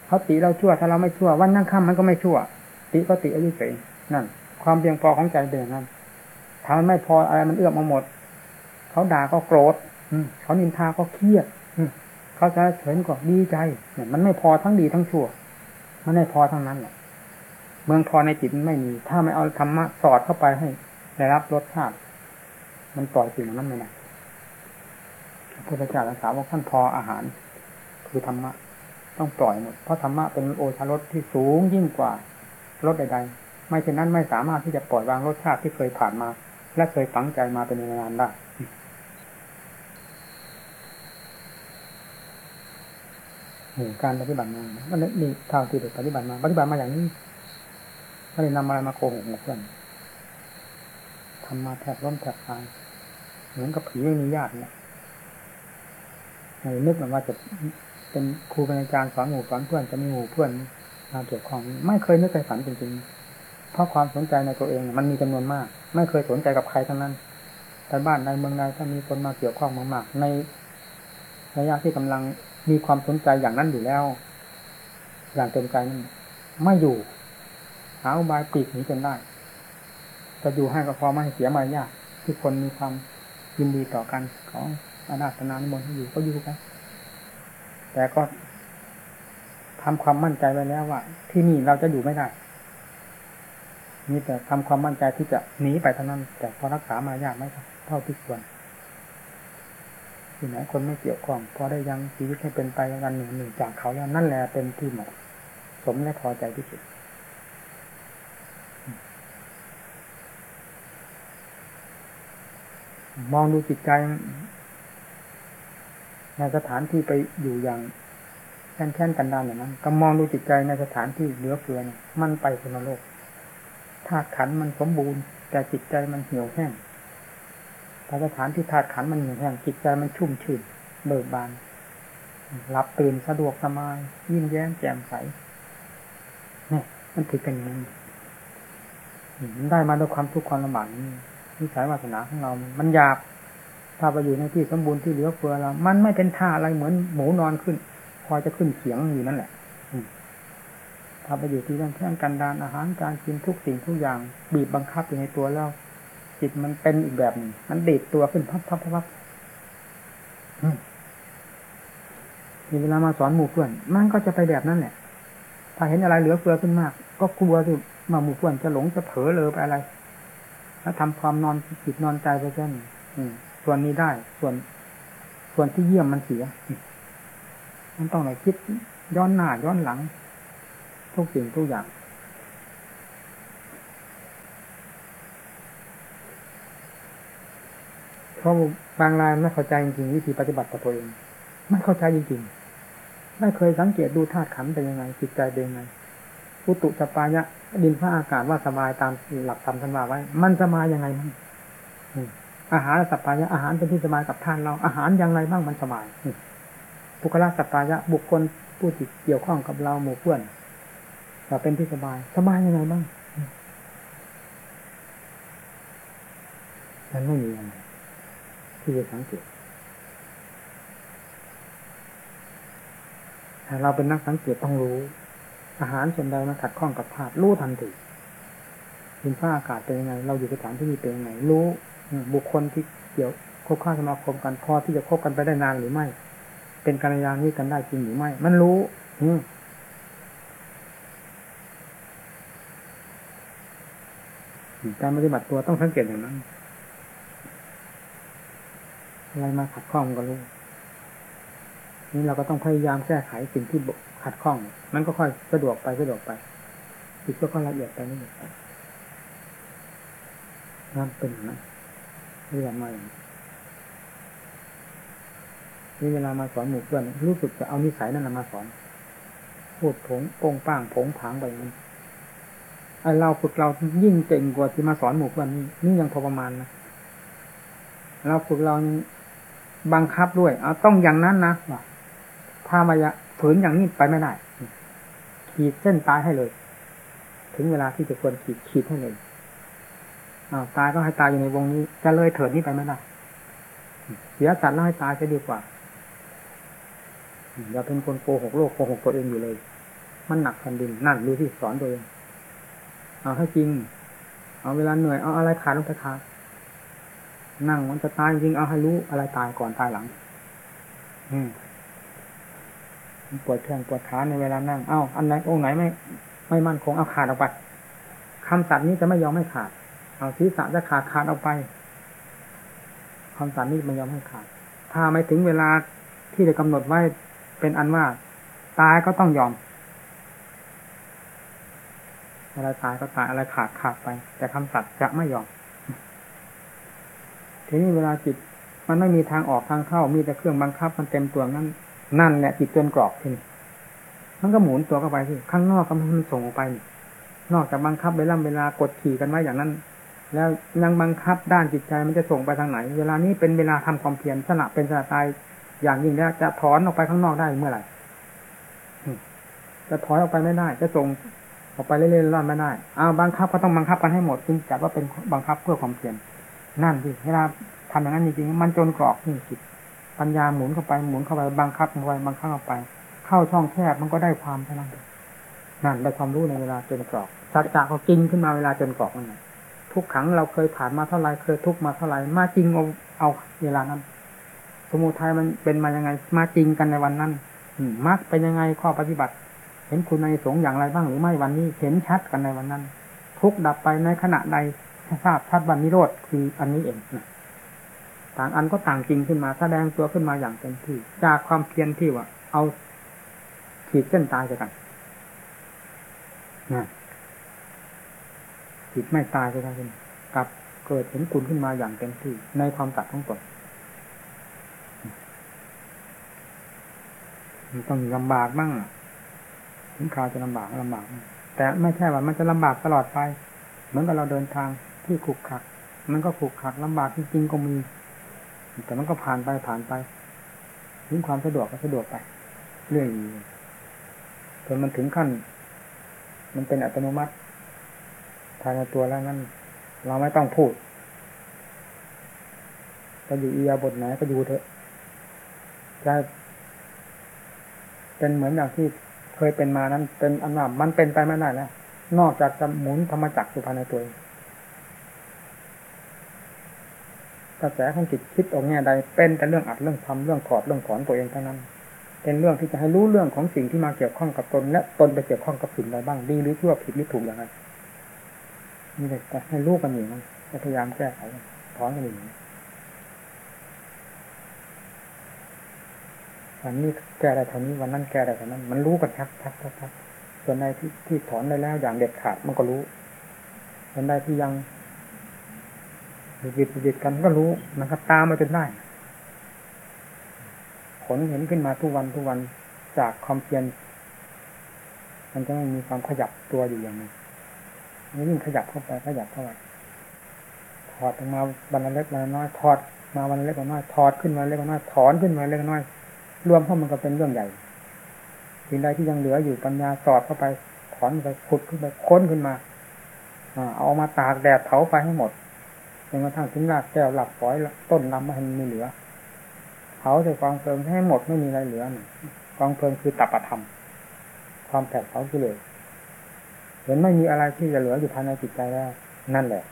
เขาติเราชั่วถ้าเราไม่ชั่ววันยังค่ำมันก็ไม่ชั่ว ติก็ติอายุเฉยนั่น ความเพียงพอของใจเป็นอย่างนั้นถ้ามันไม่พออะไรมันเอื้อมมาหมดเขาด่าก็โกรธเขานินทาก็เครียดเขาจะเฉยก็ดีใจเนี่ยมันไม่พอทั้งดีทั้งชั่ว มันไม่พอทั้งนั้นแหละเมืองพอในจิตมันไม่มี ถ้าไม่เอาธรรมะสอดเข้าไปให้ได้รับรสชาติ มันปล่อยสิ่งนั้นไม่ได้พระพุทธเจ้าสาวกท่านพออาหาร คือธรรมะต้องปล่อยหมด เพราะธรรมะเป็นโอชารสที่สูงยิ่งกว่ารสใดๆ ไม่เช่นนั้นไม่สามารถที่จะปล่อยวางรสชาติที่เคยผ่านมา และเคยฝังใจมาเป็นนานได้ การปฏิบัติมานมันนี่ทางที่เด็กปฏิบัติมาปฏิบัติมาอย่างนี้ไม่ได้นำอะไรมาโกหกเพื่อนทำมาแทบล้มแทบตายเหมือนกับผีไม่มีญาติเนี่ยนึกเหมือนว่าจะเป็นครูเป็นอาจารย์สอนหมู่สอนเพื่อนจะมีหมู่เพื่อนมาเกี่ยวข้องไม่เคยนึกเคยฝันจริงๆ เพราะความสนใจในตัวเองมันมีจำนวนมาก ไม่เคยสนใจกับใครทั้งนั้น แต่บ้านในเมืองใดถ้ามีคนมาเกี่ยวข้องมากๆในระยะที่กำลัง มีความสนใจอย่างนั้นอยู่แล้ว อย่างเต็มใจนั้นไม่อยู่ หาอุบายปีกหนีจนได้จะอยู่ให้ก็พอไม่เสียมารยาทที่คนมีความยินดีต่อกันของอาณาตนานมนที่อยู่ก็อยู่ไปแต่ก็ทำความมั่นใจไว้แล้วว่า ที่นี่เราจะอยู่ไม่ได้มีแต่ทำความมั่นใจที่จะหนีไปเท่านั้น แต่พอรักษามารยาทไม่เท่าที่ควร ที่ไหนคนไม่เกี่ยวข้องพอได้ยังชีวิตให้เป็นไปกันหนึ่งหนึ่งจากเขาแล้วนั่นแหละเป็นที่เหมาะสมและพอใจที่สุดมองดูจิตใจในสถานที่ไปอยู่อย่างแค่นแค่นกันดานอย่างนั้นก็มองดูจิตใจในสถานที่เหลือเฟือมันไปคนโลกธาตุขันมันสมบูรณ์ แต่จิตใจมันเหี่ยวแห้ง สถานที่ธาตุขันมันเหี่ยวแห้งจิตใจมันชุ่มชื่นเบิกบานหลับตื่นสะดวกสบาย ยิ้มแย้มแจ่มใสนี่มันถือกันอย่างนี้ได้มาด้วยความทุกข์ความลำบากนี่นิสัยวาสนาของเรา มันหยาบถ้าไปอยู่ในที่สมบูรณ์ที่เหลือเฟือเรา มันไม่เป็นท่าอะไรเหมือนหมูนอนขึ้นพอจะขึ้นเขียงอยู่นั่นแหละถ้าไปอยู่ที่ร่างแค่กันดานอาหารการกินทุกสิ่งทุกอย่าง บีบบังคับอยู่ในตัวเรา จิตมันเป็นอีกแบบหนึ่งมันดีดตัวขึ้นพับพับพับมีเวลามาสอนหมู่เพื่อน มันก็จะไปแบบนั้นแหละ ถ้าเห็นอะไรเหลือเฟือขึ้นมาก ก็กลัวที่มาหมู่เพื่อนจะหลงจะเผลอเลยไปอะไร แล้วทำความนอนจิตนอนใจไปแค่นส่วนนี้ได้ ส่วน ส่วนที่เยี่ยมมันเสีย มันต้องไหนคิดย้อนหน้าย้อนหลัง ทุกสิ่งทุกอย่างเพ ราะบางรายไม่เข้าใจจริงๆวิธีปฏิบัติตัวเอง ไม่เข้าใจจริงๆไม่เคยสังเกตดูธาตุขันเป็นยังไงจิตใจเป็นยังไงอุตุสปายะดินฟ้าอากาศว่าสบายตามหลักธรรมท่านว่าไว้ มันสบายยังไงมั้งอาหารสปายะอาหารเป็นที่สบายกับท่านเราอาหารอย่างไรบ้างมันสบายบุคลาสปายะบุคคลผู้ที่เกี่ยวข้องกับเราหมู่เพื่อนเราเป็นที่สบายสบายยังไงบ้างมันไม่มีอะไร ที่จะสังเกต ถ้าเราเป็นนักสังเกตต้องรู้ อาหารส่วนใดมันขัดข้องกับธาตุรู้ทันทีดินฟ้าอากาศเป็นยังไง เราอยู่สถานที่นี้เป็นยังไง รู้บุคคลที่เกี่ยวคบค้าสมาคมกันพอที่จะคบกันไปได้นานหรือไม่ เป็นกัลยาณมิตรกันได้จริงหรือไม่ มันรู้ อืการปฏิบัติตัวต้องสังเกตอย่างนั้น อะไรมาขัดข้องก็รู้นี่เราก็ต้องพยายามแก้ไขสิ่งที่ขัดข้อง มันก็ค่อยสะดวกไปสะดวกไปจิตก็ค่อยละเอียดไปนี่นั่นเป็นนั้นเรียกมาอย่างนี้นี่เวลามาสอนหมู่เพื่อนรู้สึกจะเอานิสัยนั่นมาสอน พูดผงโป่งป้างผงผางไปมันไอเราฝึกเรายิ่งเก่งกว่าที่มาสอนหมู่เพื่อนนี่นี่ยังพอประมาณนะเราฝึกเรา บังคับด้วย เอาต้องอย่างนั้นนะว่าถ้ามายะฝืนอย่างนี้ไปไม่ได้ ขีดเส้นตายให้เลย ถึงเวลาที่จะควรขีดขีดให้เลยอาตายก็ให้ตายอยู่ในวงนี้ จะเลยเถิดนี้ไปไม่ได้เสียสัตว์แล้วให้ตายจะดีกว่าอย่าเป็นคนโกหกโลกโกหกตัวเองอยู่เลย มันหนักแผ่นดินนั่นดูที่สอนตัวเองเอาให้จริง เอาเวลาเหนื่อยเอาอะไรขาดลงไปขาด นั่งมันจะตายจริงเอาให้รู้อะไรตายก่อนตายหลัง อืมปวดแข้งปวดขาในเวลานั่ง เอ้า อันไหนองค์ไหนไม่ไม่มั่นคงเอาขาดออกไปคำสัตย์นี้จะไม่ยอมให้ขาด เอาศีรษะจะขาดขาดออกไปคำสัตย์นี้ไม่ยอมให้ขาด ถ้าไม่ถึงเวลาที่จะกำหนดไว้เป็นอันว่า ตายก็ต้องยอม อะไรตายก็ตายอะไรขาดขาดไป แต่คำสัตย์จะไม่ยอม ทีนี้เวลาจิตมันไม่มีทางออกทางเข้ามีแต่เครื่องบังคับ มันเต็มตัวนั้นนั่นแหละจิตจนกรอกทีนี้มันก็หมุนตัวเข้าไปที่ข้างนอกก็มันส่งออกไป นอกจากบังคับเวลาเวลากดขี่กันไว้อย่างนั้น แล้วยังบังคับด้านจิตใจมันจะส่งไปทางไหน เวลานี้เป็นเวลาทำความเพียรสละเป็นสละตายอย่างยิ่งแล้วจะถอนออกไปข้างนอกได้เมื่อไหร่จะถอยออกไปไม่ได้ จะส่งออกไปเรื่อยๆรอดไม่ได้อ้าวบังคับก็ต้องบังคับกันให้หมดจึงจัดว่าเป็นบังคับเพื่อความเพียร นั่นสิเวลาทำอย่างนั้นจริงๆมันจนกรอกนี่จิตปัญญาหมุนเข้าไปหมุนเข้าไปบังคับเข้าไปบังคับเข้าไป เข้าช่องแคบมันก็ได้ความเท่านั้นนั่นได้ความรู้ในเวลาจนกรอกสัจจะก็กินขึ้นมาเวลาจนกรอกนั่นทุกขังเราเคยผ่านมาเท่าไรเคยทุกมาเท่าไรมาจริงเอาเอาเวลานั้น สมุทัยมันเป็นมายังไง มาจริงกันในวันนั้นอืมมรรคเป็นยังไงข้อปฏิบัติ เห็นคุณในสงอย่างไรบ้างหรือไม่วันนี้ เห็นชัดกันในวันนั้น ทุกดับไปในขณะใด ทราบชัดวันนิโรธคืออันนี้เองต่างอันก็ต่างจริงขึ้นมาแสดงตัวขึ้นมาอย่างเต็มที่ จากความเพียรที่ว่า เอาขีดเส้นตายกันนะจิตไม่ตายจะได้ขึ้นกับเกิดเห็นคุณขึ้นมาอย่างเต็มที่ในความตัดทั้งตนมันต้องลำบากบ้างถึงคราวจะลำบากลำบาก แต่ไม่ใช่ว่ามันจะลำบากตลอดไป เหมือนกับเราเดินทาง ที่ขุกขัก มันก็ขุกขักลำบากจริงๆก็มี แต่มันก็ผ่านไปผ่านไปถึงความสะดวกก็สะดวกไป เรื่อยจนมันถึงขั้น มันเป็นอัตโนมัติภายในตัวแล้วนั้นเราไม่ต้องพูดจะอยู่อียาบทไหนก็อยู่เถอะจะเป็นเหมือนอย่างที่เคยเป็นมานั้น เป็นอันว่ามันเป็นไปไม่ได้แล้วนอกจากจะหมุนธรรมจักรสุภายในตัวเอง กระแสของจิตคิดออกแง่ใดเป็นแต่เรื่องอัดเรื่องทำเรื่องถอดเรื่องถอนตัวเองเท่านั้น เป็นเรื่องที่จะให้รู้เรื่องของสิ่งที่มาเกี่ยวข้องกับตน และตนไปเกี่ยวข้องกับสิ่งใดบ้างดีหรือชั่วผิดหรือถูกอย่างไรนี่เลยแต่ให้รู้กันอยู่นะพยายามแก้ไขถอนกันอยู่วันนี้แก้ได้เท่านี้วันนั้นแก้ได้เท่านั้น มันรู้กันชักชักชักชักส่วนใดที่ที่ถอนได้แล้วอย่างเด็ดขาดมันก็รู้ส่วนใดที่ยัง หยุดหยุดกันก็รู้มันก็ตามมาจนได้ ผลเห็นขึ้นมาทุกวันทุกวันจากความเพียรมันจะมีความขยับตัวอยู่อย่างนี้นี่ยิ่งขยับเข้าไปขยับเข้าไปถอดออกมาวันละเล็กวันละน้อยถอดมาวันละเล็กวันละน้อยถอดขึ้นมาเล็กวันละน้อยถอนขึ้นมาเล็กวันละน้อย รวมเข้ามันก็เป็นเรื่องใหญ่สิ่งใดที่ยังเหลืออยู่ปัญญาสอดเข้าไปถอนไปขุดขึ้นไปค้นขึ้นมาเอามาตากแดดเผาไฟให้หมด จนกระทั่งถึงรากแก้วหลับปล่อยต้นลำไม่ให้มันมีเหลือเผาใส่กองเพลิงให้หมดไม่มีอะไรเหลือกองเพลิงคือตับปธรรม ความแผดเผากิเลสเห็นไม่มีอะไรที่จะเหลืออยู่ภายในจิตใจแล้ว นั่นแหละ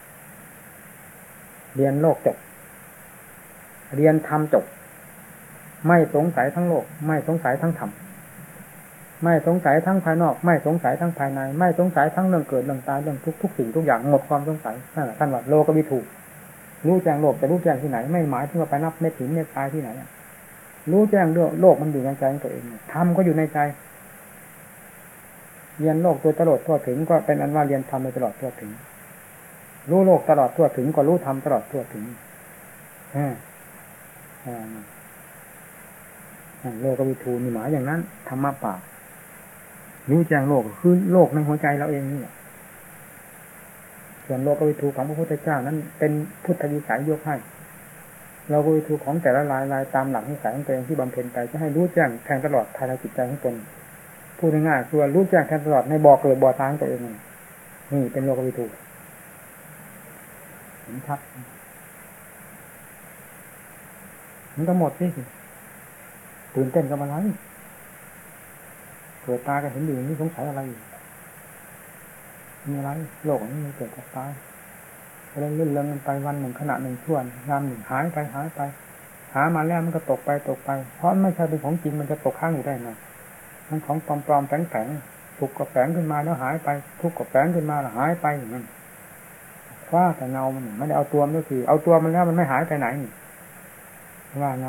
เรียนโลกจบ เรียนธรรมจบ ไม่สงสัยทั้งโลก ไม่สงสัยทั้งธรรมไม่สงสัยทั้งภายนอก ไม่สงสัยทั้งภายใน ไม่สงสัยทั้งเรื่องเกิดเรื่องตายเรื่องทุกทุกสิ่งทุกอย่างหมดความสงสัยนั่นแหละท่านว่าโลกวิถูก รู้แจ้งโลกจะรู้แจ้งที่ไหน ไม่หมายถึงว่าไปนับเม็ดหินเม็ดทรายที่ไหนรู้แจ้งเรื่องโลกมันอยู่ในใจของตัวเองธรรมก็อยู่ในใจ เรียนโลกโดยตลอดทั่วถึง ก็เป็นอันว่าเรียนธรรมโดยตลอดทั่วถึง รู้โลกตลอดทั่วถึง ก็รู้ธรรมตลอดทั่วถึงอ่าอ่าโลกวิทูมีหมายอย่างนั้นธรรมะป่ารู้แจ้งโลกคือโลกในหัวใจเราเองนี่ ส่วนโลกวิทูของพระพุทธเจ้านั้น เป็นพุทธวิสัยยกให้เราวิทูของแต่ละลายลายตามหลักนิสัยของตัวเองที่บำเพ็ญไปจะให้รู้แจ้งแทงตลอดภายในจิตใจของตนพูดง่ายๆคือรู้แจ้งแทงตลอดในบ่อเกิดบ่อตายของตัวเองนี่เป็นโลกวิทูเห็นชัดมันก็หมดสิตื่นเต้นกับอะไรเกิดตาก็เห็นอยู่นี่สงสัยอะไรอยู่ มีอะไรโลกนี้มันเกิดกับตายเรื่องลื่นเรื่องกันไปวันหนึ่งขณะหนึ่งช่วงงานหนึ่งหายไปหายไป หามาแล้วมันก็ตกไปตกไป เพราะไม่ใช่เป็นของจริงมันจะตกข้างอยู่ได้ไงมันของปลอมปลอมแฝงแฝงถูกกับแฝงขึ้นมาแล้วหายไป ทุกกับแฝงขึ้นมาแล้วหายไปอย่างนั้นว่าแต่เงามันไม่ได้เอาตัวมันก็คือเอาตัวมันแล้วมันไม่หายไปไหนว่าไง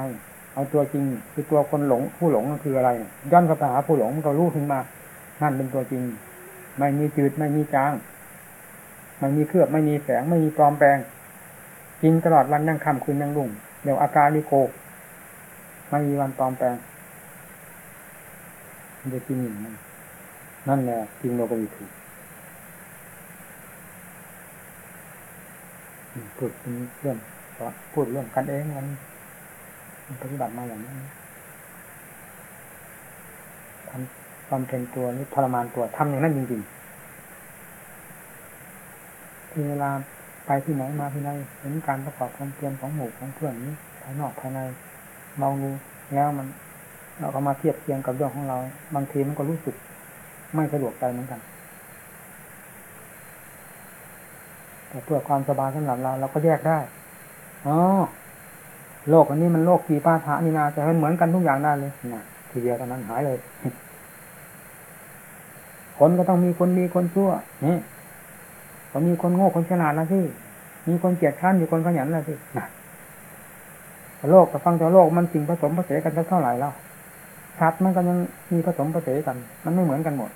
เอาตัวจริงคือตัวคนหลงผู้หลงก็คืออะไรย้อนเข้าไปหาผู้หลงก็รู้ขึ้นมานั่นเป็นตัวจริง ไม่มีจืดไม่มีจางไม่มีเครือบไม่มีแสงไม่มีปลอมแปลงจริงตลอดวันนั่งค่ำคืนนั่งรุ่งเดี๋ยวอาการลิโกไม่มีวันปลอมแปลงมันจะจริงอย่างนั้นนั่นแหละจริงโลกวิถีพูดเรื่องพูดเรื่องกันเองมันปฏิบัติมาอย่างนี้ทำ ความเป็นตัวนี้ทรมานตัวทำอย่างนั้นจริงๆที่เวลาไปที่ไหนมาที่ไหนเห็นการประกอบความเพียรของหมู่ของเพื่อนนี้ภายนอกภายในมองดูแล้วมัน เราก็มาเทียบเทียงกับเรื่องของเรา บางทีมันก็รู้สึก ไม่สะดวกใจเหมือนกัน แต่เพื่อความสบายสำหรับเราเราก็แยกได้อ๋อโลกอันนี้มันโลกกีป้าฐานี่นาแต่มันเหมือนกันทุกอย่างได้เลยนะทีเดียวตอนนั้นหายเลย คนก็ต้องมีคนดีคนชั่วนี่ก็มีคนโง่คนฉลาดแล้วที่มีคนเกียดข้านอยู่คนขยันแล้วที่นะโลกกับฟังแต่โลกมันสิ่งผสมผสมกันเท่าไหร่แล้วสัตว์มันก็ยังมีผสมผสมกัน มันไม่เหมือนกันหมด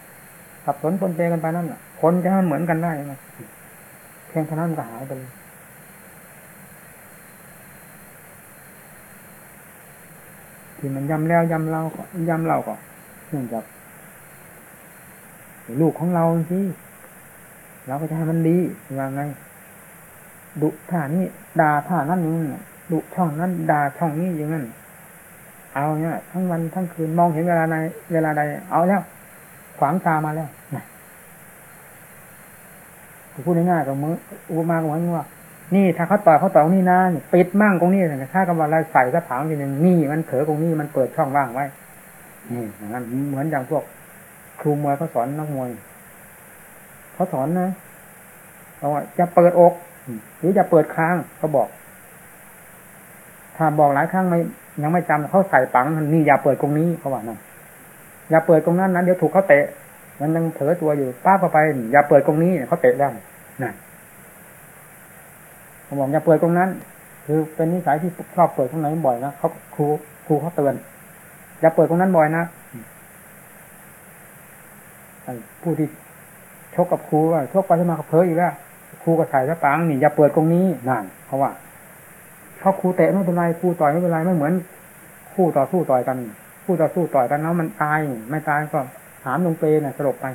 สับสนปนเปกันไปนั่นแหละคนจะให้เหมือนกันได้ไหมเพียงเท่านั้นก็หายไปเลยที่มันยำแล้วยำเราก็ยำเราก็เนื่องจาก ลูกของเราสิเราก็จะให้มันดีว่าไงดุท่านี้ด่าท่านั้นนี่ดุช่องนั้นด่าช่องนี้อย่างนั้นเอาเนี่ยทั้งวันทั้งคืนมองเห็นเวลาในเวลาใด เอาแล้ว ขวางตามาแล้วนะพูดง่ายๆกับมืออุปมากับมือว่า นี่ถ้าเขาต่อเขาต่อนี่นะปิดมั่งตรงนี้ถ้ากับว่าอะไรใส่กระถางทีหนึ่งนี่มันเถอตรงนี้มันเปิดช่องว่างไว้นี่อย่างนั้นเหมือนอย่างพวก ครูมวยเขาสอนนักมวยเขาสอนนะเอาว่าจะเปิดอก หรือจะเปิดค้างเขาบอก ถ้าบอกหลายครั้งไม่ยังไม่จำเขาใส่ปังนี่อย่าเปิดตรงนี้เขาว่านั่นอย่าเปิดตรงนั้นนะเดี๋ยวถูกเขาเตะ มันยังเผลอตัวอยู่ป้าเข้าไป อย่าเปิดตรงนี้เขาเตะแล้วนั่นเขาบอกอย่าเปิดตรงนั้น คือเป็นนิสัยที่ชอบเปิดตรงไหนบ่อยนะเขาครูครูเขาเตือนอย่าเปิดตรงนั้นบ่อยนะ ผู้ที่ชกกับครูว่าชกไปชกมากับเพออีกแล้วครูก็ใส่สปังนี่อย่าเปิดตรงนี้นั่นเพราะว่าเพราะครูเตะไม่เป็นไรครูต่อยไม่เป็นไรไม่เหมือน คู่ต่อสู้ต่อยกัน คู่ต่อสู้ต่อยกันแล้วมันตายไม่ตายก็หามลงเปน่ะสลบไป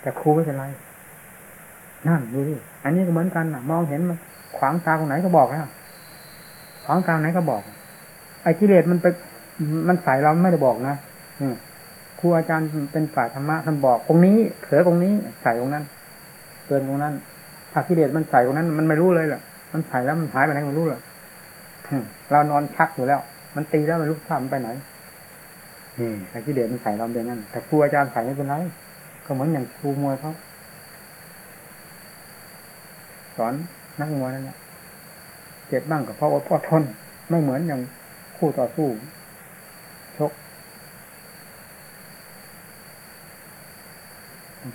แต่ครูไม่เป็นไรนั่นดูดิอันนี้ก็เหมือนกันนะมองเห็นมันขวางตาตรงไหนก็บอกแล้วขวางตาไหนก็บอก ไอ้กิเลสมันไปมันใส่เราไม่ได้บอกนะอืม ครูอาจารย์เป็นฝ่ายธรรมะท่านบอกตรงนี้เผลอตรงนี้ใส่ตรงนั้นเตือนตรงนั้นถ้ากิเลสมันใส่ตรงนั้น มันไม่รู้เลยหละมันใส่แล้วมันหายไปไหนไม่รู้เลยเรานอนชักอยู่แล้ว มันตีแล้วมันลุกข้ามไปไหนนี่อ้กิเลสมันใส่เราเดียวนั้นแต่ครูอาจารย์ใส่ไม่เป็นไรก็เหมือนอย่างครูมวยเขาสอนนักมวยนั่นแหละเจ็บบ้างกับเพราะว่าพ่อทน ไม่เหมือนอย่างคู่ต่อสู้ ชก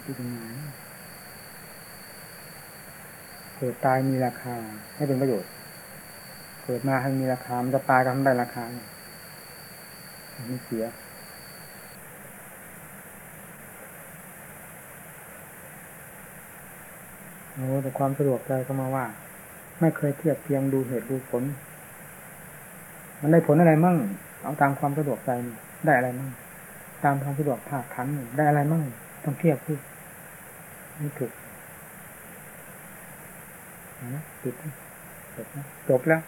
พิจารณาเกิดตายมีราคา ให้เป็นประโยชน์เกิดมาให้มีราคา มันจะตายก็ทำได้ราคาไม่เสียโอ้แต่ความสะดวกใจก็มาว่า ไม่เคยเทียบเทียงดูเหตุดูผล มันได้ผลอะไรมั่ง เอาตามความสะดวกใจได้อะไรมั่งตามความสะดวกภาคขันได้อะไรมั่ง ต้องเทียบคือนี่ถูกนะปิดจบแล้ว